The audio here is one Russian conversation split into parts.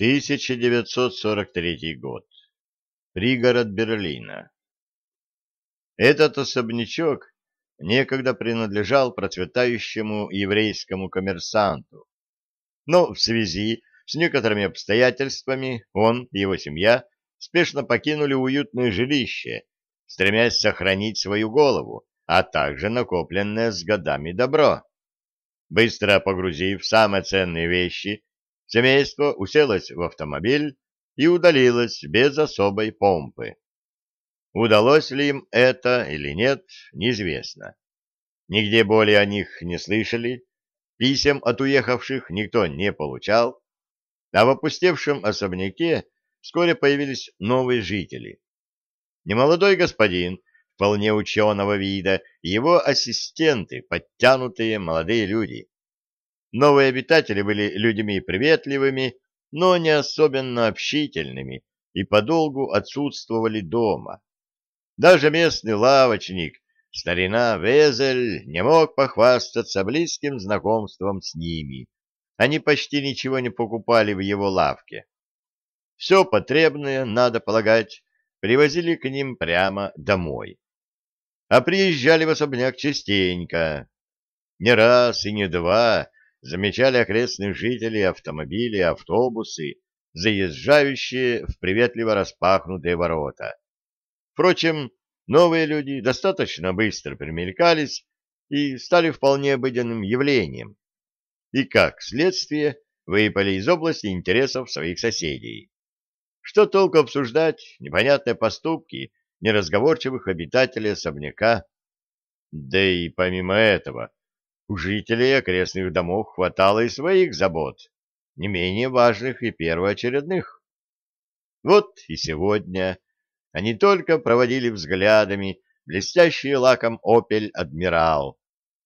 1943 год. Пригород Берлина. Этот особнячок некогда принадлежал процветающему еврейскому коммерсанту, но в связи с некоторыми обстоятельствами он и его семья спешно покинули уютное жилище, стремясь сохранить свою голову, а также накопленное с годами добро. Быстро погрузив самые ценные вещи, Семейство уселось в автомобиль и удалилось без особой помпы. Удалось ли им это или нет, неизвестно. Нигде более о них не слышали, писем от уехавших никто не получал, а в опустевшем особняке вскоре появились новые жители. Немолодой господин, вполне ученого вида, и его ассистенты, подтянутые молодые люди. Новые обитатели были людьми приветливыми, но не особенно общительными и подолгу отсутствовали дома. Даже местный лавочник, старина Везель, не мог похвастаться близким знакомством с ними. Они почти ничего не покупали в его лавке. Все потребное, надо полагать, привозили к ним прямо домой. А приезжали в особняк частенько. Не раз и не два замечали окрестных жителей автомобили автобусы, заезжающие в приветливо распахнутые ворота. Впрочем, новые люди достаточно быстро примелькались и стали вполне обыденным явлением, и, как следствие, выпали из области интересов своих соседей. Что толку обсуждать непонятные поступки неразговорчивых обитателей особняка? Да и помимо этого, у жителей окрестных домов хватало и своих забот, не менее важных и первоочередных. Вот и сегодня они только проводили взглядами блестящий лаком «Опель Адмирал»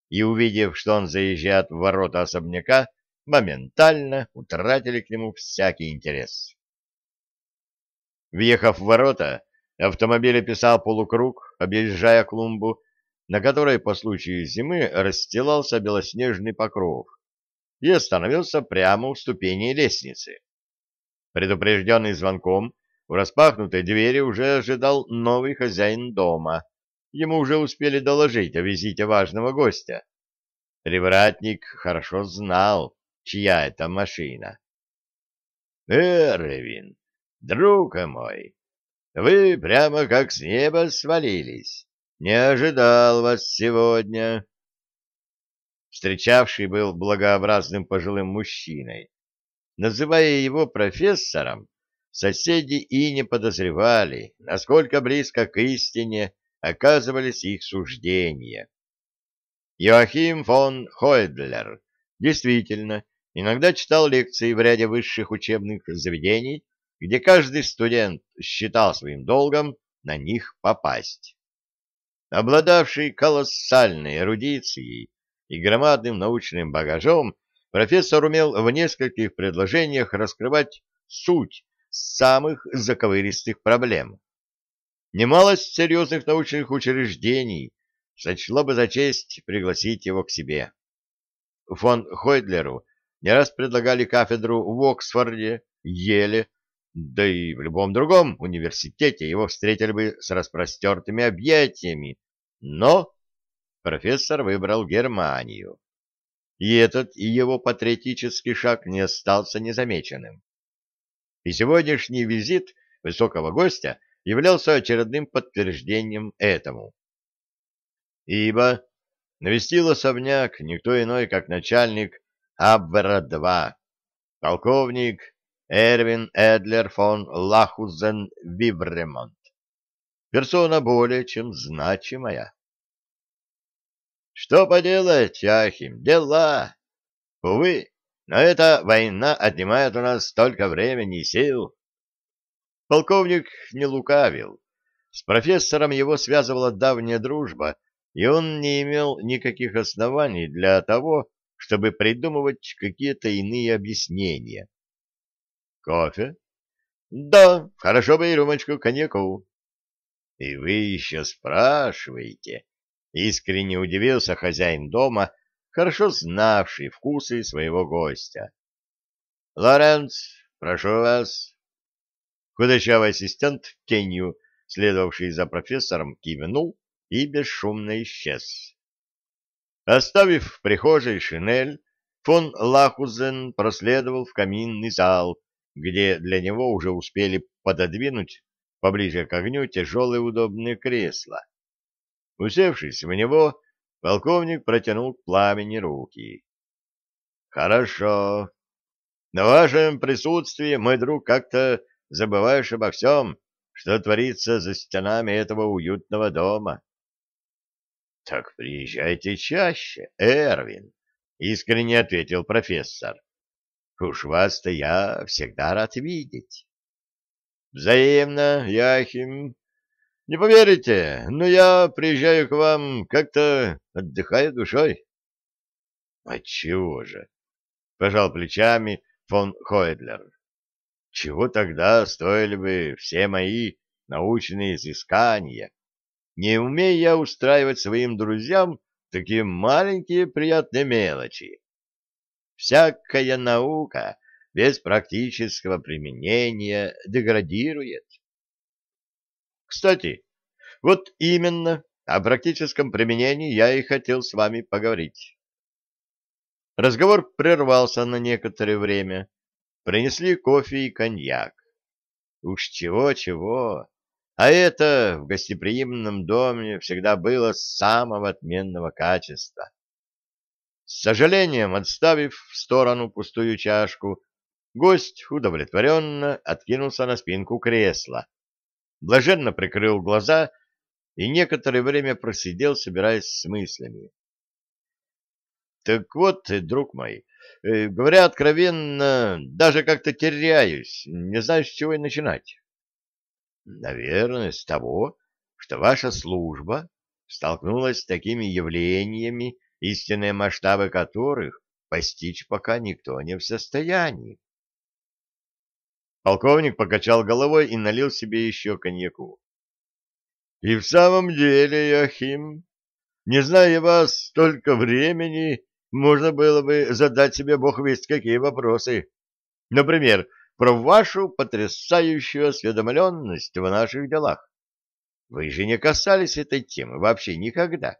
и, увидев, что он заезжает в ворота особняка, моментально утратили к нему всякий интерес. Въехав в ворота, автомобиль описал полукруг, объезжая клумбу, на которой по случаю зимы расстилался белоснежный покров, и остановился прямо у ступени лестницы. Предупрежденный звонком, в распахнутой двери уже ожидал новый хозяин дома. Ему уже успели доложить о визите важного гостя. Привратник хорошо знал, чья это машина. «Эрвин, друг мой, вы прямо как с неба свалились. Не ожидал вас сегодня. Встречавший был благообразным пожилым мужчиной. Называя его профессором, соседи и не подозревали, насколько близко к истине оказывались их суждения. Йоахим фон Хойдлер действительно иногда читал лекции в ряде высших учебных заведений, где каждый студент считал своим долгом на них попасть обладавший колоссальной эрудицией и громадным научным багажом, профессор умел в нескольких предложениях раскрывать суть самых заковыристых проблем. Немалость серьезных научных учреждений сочло бы за честь пригласить его к себе. Фон Хойдлеру не раз предлагали кафедру в Оксфорде, Еле, да и в любом другом университете его встретили бы с распростертыми объятиями, но профессор выбрал Германию. И этот и его патриотический шаг не остался незамеченным. И сегодняшний визит высокого гостя являлся очередным подтверждением этому. Ибо навестил особняк никто иной, как начальник Абвера-2, полковник Эрвин Эдлер фон Лахузен-Вивремонт персона более чем значимая. Что поделать, Ахим, дела. Увы, но эта война отнимает у нас столько времени и сил. Полковник не лукавил. С профессором его связывала давняя дружба, и он не имел никаких оснований для того, чтобы придумывать какие-то иные объяснения. Кофе? Да, хорошо бы и рюмочку коньяку. И вы еще спрашиваете? Искренне удивился хозяин дома, хорошо знавший вкусы своего гостя. Лоренц, прошу вас. Худощавый ассистент тенью, следовавший за профессором, кивнул и бесшумно исчез. Оставив в прихожей шинель, фон Лахузен проследовал в каминный зал, где для него уже успели пододвинуть поближе к огню тяжелые удобные кресла. Усевшись в него, полковник протянул к пламени руки. — Хорошо. На вашем присутствии, мой друг, как-то забываешь обо всем, что творится за стенами этого уютного дома. — Так приезжайте чаще, Эрвин, — искренне ответил профессор. — Уж вас-то я всегда рад видеть. — Взаимно, Яхим. Не поверите, но я приезжаю к вам как-то отдыхая душой. — Отчего же? — пожал плечами фон Хойдлер. — Чего тогда стоили бы все мои научные изыскания? не умея я устраивать своим друзьям такие маленькие приятные мелочи. Всякая наука без практического применения деградирует. Кстати, вот именно о практическом применении я и хотел с вами поговорить. Разговор прервался на некоторое время. Принесли кофе и коньяк. Уж чего-чего, а это в гостеприимном доме всегда было самого отменного качества. С сожалением, отставив в сторону пустую чашку, гость удовлетворенно откинулся на спинку кресла, блаженно прикрыл глаза и некоторое время просидел, собираясь с мыслями. Так вот, друг мой, э, говоря откровенно, даже как-то теряюсь, не знаю, с чего и начинать. Наверное, с того, что ваша служба столкнулась с такими явлениями, истинные масштабы которых постичь пока никто не в состоянии. Полковник покачал головой и налил себе еще коньяку. — И в самом деле, Яхим, не зная вас столько времени, можно было бы задать себе бог весть какие вопросы. Например, про вашу потрясающую осведомленность в наших делах. Вы же не касались этой темы вообще никогда.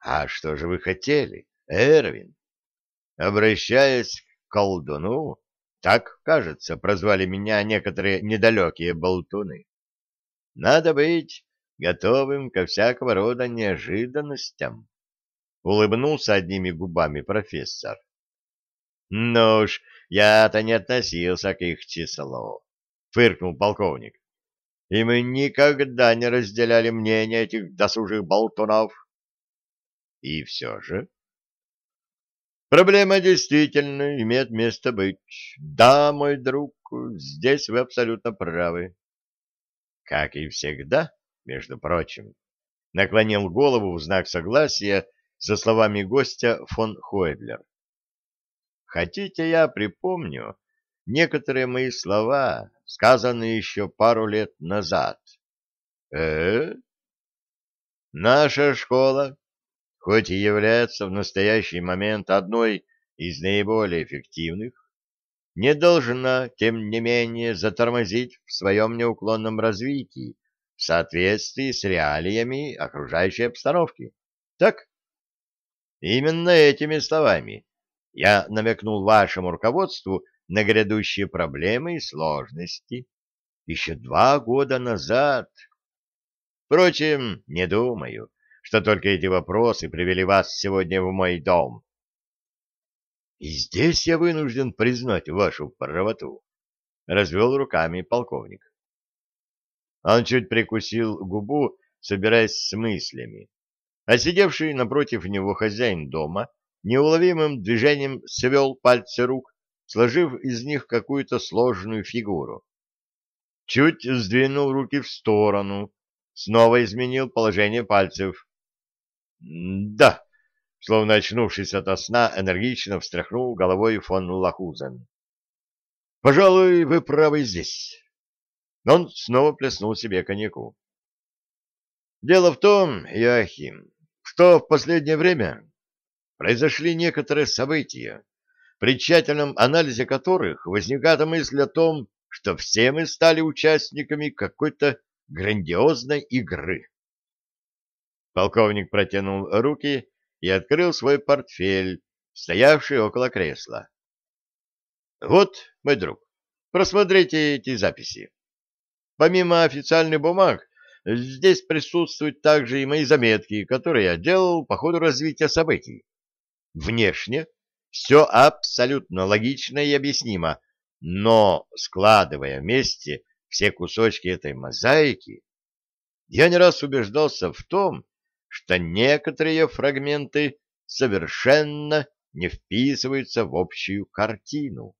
А что же вы хотели, Эрвин? Обращаясь к колдуну, так, кажется, прозвали меня некоторые недалекие болтуны. Надо быть готовым ко всякого рода неожиданностям. Улыбнулся одними губами профессор. Ну уж, я-то не относился к их числу, — фыркнул полковник. И мы никогда не разделяли мнение этих досужих болтунов. И все же... Проблема действительно имеет место быть. Да, мой друг, здесь вы абсолютно правы. Как и всегда, между прочим, наклонил голову в знак согласия со словами гостя фон Хойдлер. Хотите, я припомню некоторые мои слова, сказанные еще пару лет назад? Э? Наша школа, хоть и является в настоящий момент одной из наиболее эффективных, не должна, тем не менее, затормозить в своем неуклонном развитии в соответствии с реалиями окружающей обстановки. Так? Именно этими словами я намекнул вашему руководству на грядущие проблемы и сложности еще два года назад. Впрочем, не думаю, что только эти вопросы привели вас сегодня в мой дом. И здесь я вынужден признать вашу правоту, — развел руками полковник. Он чуть прикусил губу, собираясь с мыслями, а сидевший напротив него хозяин дома — неуловимым движением свел пальцы рук, сложив из них какую-то сложную фигуру. Чуть сдвинул руки в сторону, снова изменил положение пальцев. «Да», словно очнувшись ото сна, энергично встряхнул головой фон Лахузен. «Пожалуй, вы правы здесь». Он снова плеснул себе коньяку. «Дело в том, Яхим, что в последнее время произошли некоторые события, при тщательном анализе которых возникает мысль о том, что все мы стали участниками какой-то грандиозной игры. Полковник протянул руки и открыл свой портфель, стоявший около кресла. Вот, мой друг, просмотрите эти записи. Помимо официальных бумаг, здесь присутствуют также и мои заметки, которые я делал по ходу развития событий. Внешне все абсолютно логично и объяснимо, но, складывая вместе все кусочки этой мозаики, я не раз убеждался в том, что некоторые фрагменты совершенно не вписываются в общую картину.